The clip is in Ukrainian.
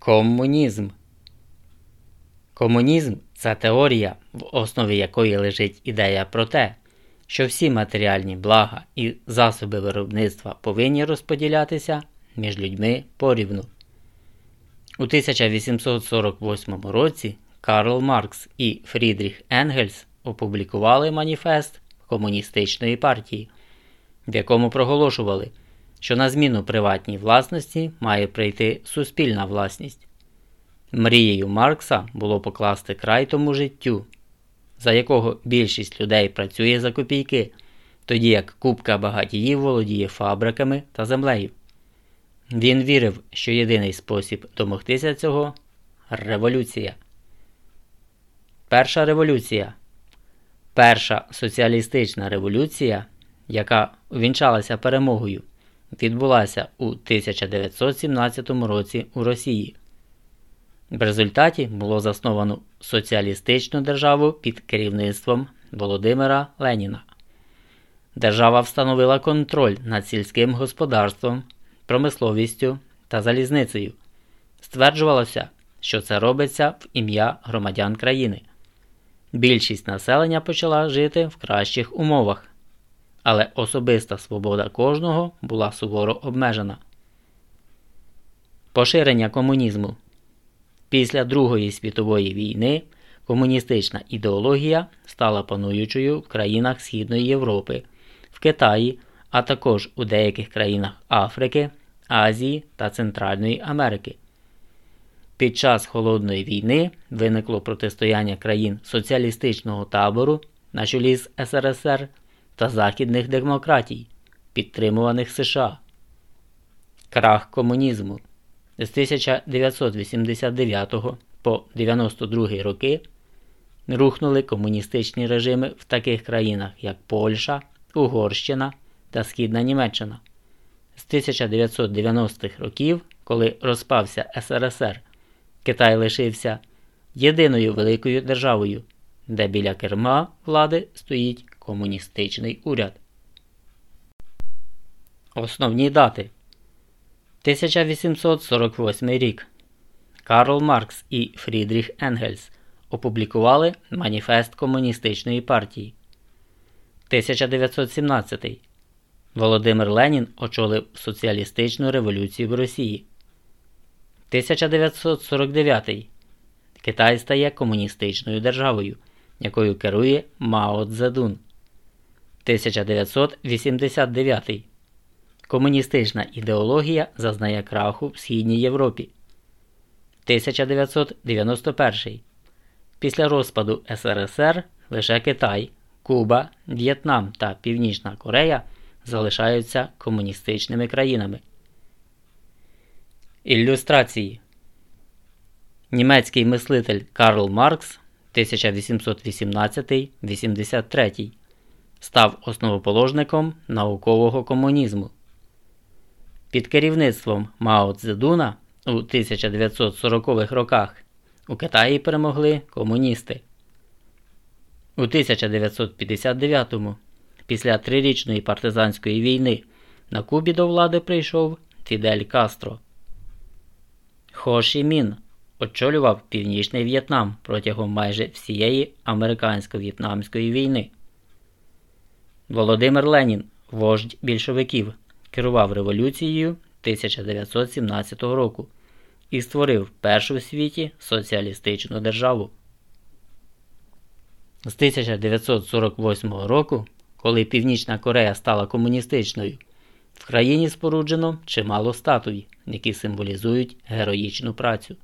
Комунізм. Комунізм це теорія, в основі якої лежить ідея про те, що всі матеріальні блага і засоби виробництва повинні розподілятися між людьми порівну. У 1848 році Карл Маркс і Фрідріх Енгельс опублікували маніфест Комуністичної партії, в якому проголошували, що на зміну приватній власності має прийти суспільна власність. Мрією Маркса було покласти край тому життю, за якого більшість людей працює за копійки, тоді як купка багатіїв володіє фабриками та землею. Він вірив, що єдиний спосіб домогтися цього революція. Перша революція. Перша соціалістична революція, яка увінчалася перемогою, відбулася у 1917 році у Росії. В результаті було засновано соціалістичну державу під керівництвом Володимира Леніна. Держава встановила контроль над сільським господарством, промисловістю та залізницею. Стверджувалося, що це робиться в ім'я громадян країни. Більшість населення почала жити в кращих умовах, але особиста свобода кожного була суворо обмежена. Поширення комунізму Після Другої світової війни комуністична ідеологія стала пануючою в країнах Східної Європи, в Китаї, а також у деяких країнах Африки, Азії та Центральної Америки. Під час Холодної війни виникло протистояння країн соціалістичного табору на чолі з СРСР та західних демократій, підтримуваних США. Крах комунізму з 1989 по 92 роки рухнули комуністичні режими в таких країнах, як Польща, Угорщина та Східна Німеччина. З 1990-х років, коли розпався СРСР, Китай лишився єдиною великою державою, де біля керма влади стоїть комуністичний уряд. Основні дати 1848 рік Карл Маркс і Фрідріх Енгельс опублікували Маніфест Комуністичної партії. 1917 Володимир Ленін очолив соціалістичну революцію в Росії. 1949 Китай стає комуністичною державою, якою керує Мао Цзедун. 1989 Комуністична ідеологія зазнає краху в Східній Європі. 1991. Після розпаду СРСР лише Китай, Куба, В'єтнам та Північна Корея залишаються комуністичними країнами. Ілюстрації Німецький мислитель Карл Маркс 1818-83 став основоположником наукового комунізму. Під керівництвом Мао Цзедуна у 1940-х роках у Китаї перемогли комуністи. У 1959-му, після трирічної партизанської війни, на Кубі до влади прийшов Фідель Кастро. Хо Ші Мін очолював Північний В'єтнам протягом майже всієї американсько-в'єтнамської війни. Володимир Ленін, вождь більшовиків, керував революцією 1917 року і створив першу в світі соціалістичну державу. З 1948 року, коли Північна Корея стала комуністичною, в країні споруджено чимало статуй, які символізують героїчну працю.